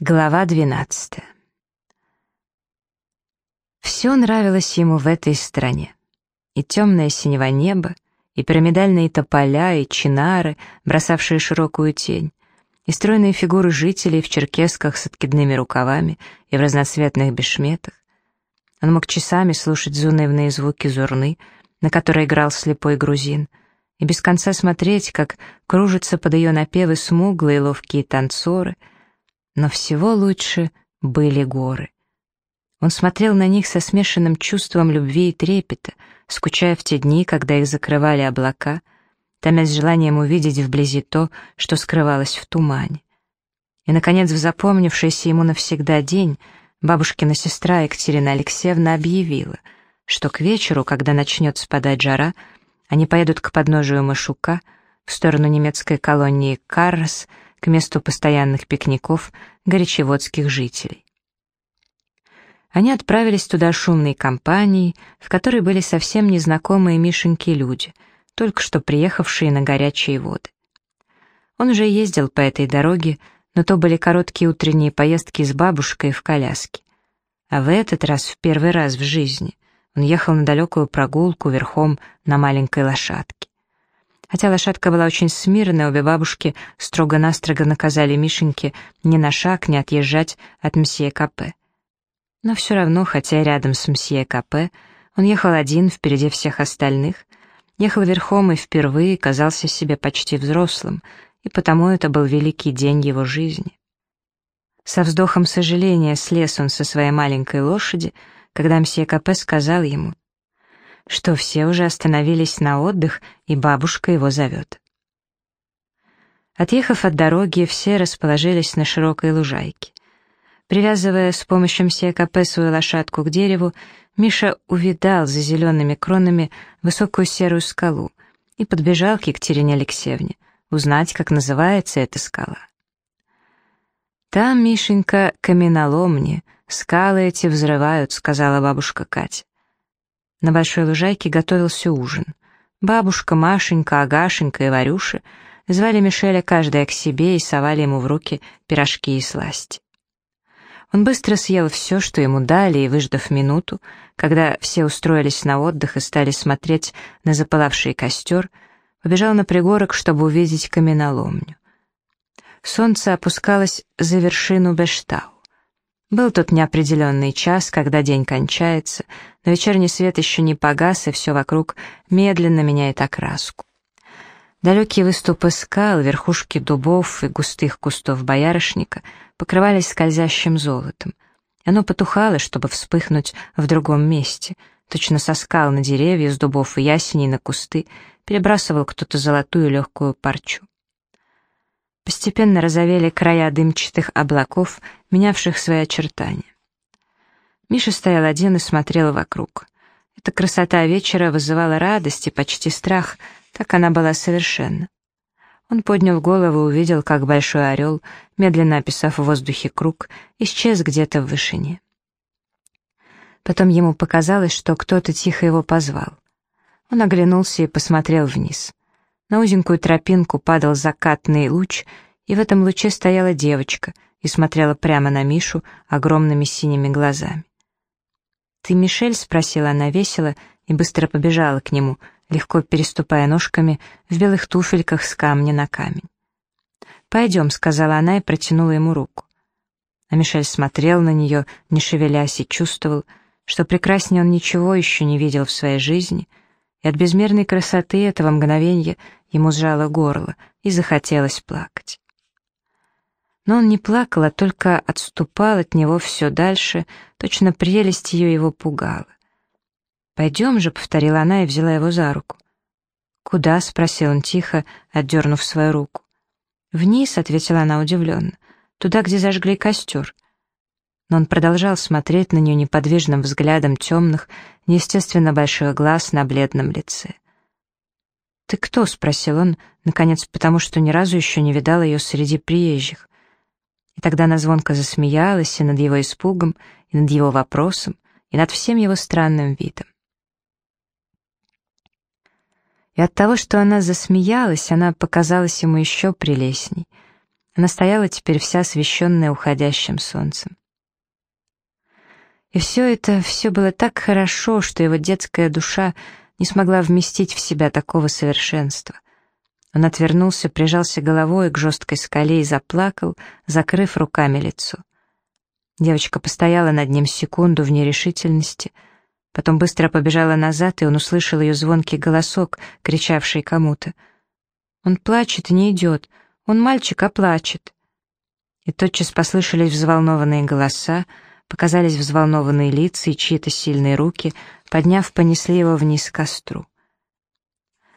Глава 12 Все нравилось ему в этой стране. И темное синего небо, и пирамидальные тополя, и чинары, бросавшие широкую тень, и стройные фигуры жителей в черкесках с откидными рукавами и в разноцветных бешметах. Он мог часами слушать зунывные звуки зурны, на которой играл слепой грузин, и без конца смотреть, как кружатся под ее напевы смуглые ловкие танцоры — но всего лучше были горы. Он смотрел на них со смешанным чувством любви и трепета, скучая в те дни, когда их закрывали облака, томясь желанием увидеть вблизи то, что скрывалось в тумане. И, наконец, в запомнившийся ему навсегда день бабушкина сестра Екатерина Алексеевна объявила, что к вечеру, когда начнет спадать жара, они поедут к подножию Машука, в сторону немецкой колонии Каррас, к месту постоянных пикников горячеводских жителей. Они отправились туда шумной компанией, в которой были совсем незнакомые Мишеньки люди, только что приехавшие на горячие воды. Он уже ездил по этой дороге, но то были короткие утренние поездки с бабушкой в коляске. А в этот раз, в первый раз в жизни, он ехал на далекую прогулку верхом на маленькой лошадке. Хотя лошадка была очень смирная, обе бабушки строго-настрого наказали Мишеньке ни на шаг не отъезжать от мсье Капе. Но все равно, хотя рядом с мсье Капе, он ехал один впереди всех остальных, ехал верхом и впервые казался себе почти взрослым, и потому это был великий день его жизни. Со вздохом сожаления слез он со своей маленькой лошади, когда мсье Капе сказал ему — что все уже остановились на отдых, и бабушка его зовет. Отъехав от дороги, все расположились на широкой лужайке. Привязывая с помощью МСКП свою лошадку к дереву, Миша увидал за зелеными кронами высокую серую скалу и подбежал к Екатерине Алексеевне, узнать, как называется эта скала. «Там, Мишенька, каменоломни, скалы эти взрывают», — сказала бабушка Катя. На большой лужайке готовился ужин. Бабушка, Машенька, Агашенька и Варюша звали Мишеля каждая к себе и совали ему в руки пирожки и сласти. Он быстро съел все, что ему дали, и, выждав минуту, когда все устроились на отдых и стали смотреть на запылавший костер, побежал на пригорок, чтобы увидеть каменоломню. Солнце опускалось за вершину Бештау. Был тот неопределенный час, когда день кончается, но вечерний свет еще не погас, и все вокруг медленно меняет окраску. Далекие выступы скал, верхушки дубов и густых кустов боярышника покрывались скользящим золотом. Оно потухало, чтобы вспыхнуть в другом месте. Точно со скал на деревья, с дубов и ясеней на кусты перебрасывал кто-то золотую легкую парчу. Постепенно розовели края дымчатых облаков, менявших свои очертания. Миша стоял один и смотрел вокруг. Эта красота вечера вызывала радость и почти страх, так она была совершенна. Он поднял голову и увидел, как большой орел, медленно описав в воздухе круг, исчез где-то в вышине. Потом ему показалось, что кто-то тихо его позвал. Он оглянулся и посмотрел вниз. На узенькую тропинку падал закатный луч, и в этом луче стояла девочка и смотрела прямо на Мишу огромными синими глазами. «Ты Мишель?» — спросила она весело и быстро побежала к нему, легко переступая ножками в белых туфельках с камня на камень. «Пойдем», — сказала она и протянула ему руку. А Мишель смотрел на нее, не шевелясь, и чувствовал, что прекраснее он ничего еще не видел в своей жизни — и от безмерной красоты этого мгновения ему сжало горло и захотелось плакать. Но он не плакал, а только отступал от него все дальше, точно прелесть ее его пугала. «Пойдем же», — повторила она и взяла его за руку. «Куда?» — спросил он тихо, отдернув свою руку. «Вниз», — ответила она удивленно, — «туда, где зажгли костер» но он продолжал смотреть на нее неподвижным взглядом темных, неестественно больших глаз на бледном лице. «Ты кто?» — спросил он, наконец, потому что ни разу еще не видал ее среди приезжих. И тогда она звонко засмеялась и над его испугом, и над его вопросом, и над всем его странным видом. И от того, что она засмеялась, она показалась ему еще прелестней. Она стояла теперь вся освещенная уходящим солнцем. И все это, все было так хорошо, что его детская душа не смогла вместить в себя такого совершенства. Он отвернулся, прижался головой к жесткой скале и заплакал, закрыв руками лицо. Девочка постояла над ним секунду в нерешительности, потом быстро побежала назад, и он услышал ее звонкий голосок, кричавший кому-то. «Он плачет и не идет, он мальчик, а плачет». И тотчас послышались взволнованные голоса, показались взволнованные лица и чьи-то сильные руки, подняв, понесли его вниз к костру.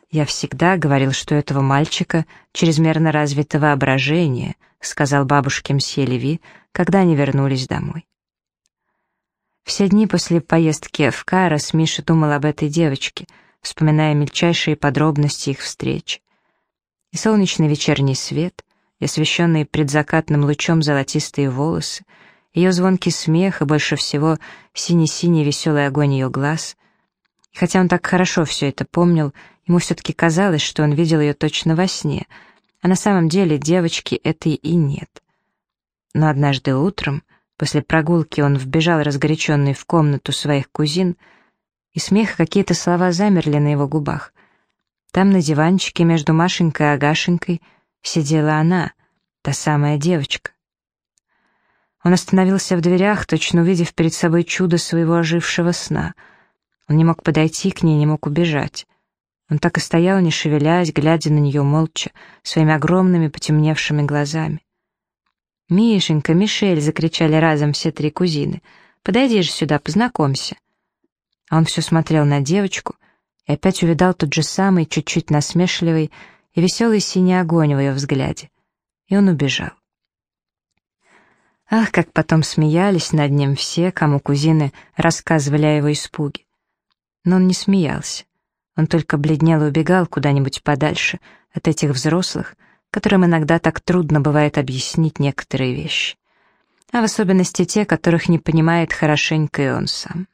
«Я всегда говорил, что у этого мальчика чрезмерно развито воображение», сказал бабушке мсье Леви, когда они вернулись домой. Все дни после поездки в Карас Миша думал об этой девочке, вспоминая мельчайшие подробности их встреч. И солнечный вечерний свет, и освещенные предзакатным лучом золотистые волосы, ее звонкий смех и больше всего синий-синий веселый огонь ее глаз. И хотя он так хорошо все это помнил, Ему все-таки казалось, что он видел ее точно во сне, а на самом деле девочки этой и нет. Но однажды утром, после прогулки, он вбежал разгоряченный в комнату своих кузин, и смех какие-то слова замерли на его губах. Там на диванчике между Машенькой и Агашенькой сидела она, та самая девочка. Он остановился в дверях, точно увидев перед собой чудо своего ожившего сна. Он не мог подойти к ней, не мог убежать. Он так и стоял, не шевелясь, глядя на нее молча, своими огромными потемневшими глазами. «Мишенька, Мишель!» — закричали разом все три кузины. «Подойди же сюда, познакомься!» А он все смотрел на девочку и опять увидал тот же самый, чуть-чуть насмешливый и веселый синий огонь в ее взгляде. И он убежал. Ах, как потом смеялись над ним все, кому кузины рассказывали о его испуге. Но он не смеялся. Он только бледнел и убегал куда-нибудь подальше от этих взрослых, которым иногда так трудно бывает объяснить некоторые вещи. А в особенности те, которых не понимает хорошенько и он сам.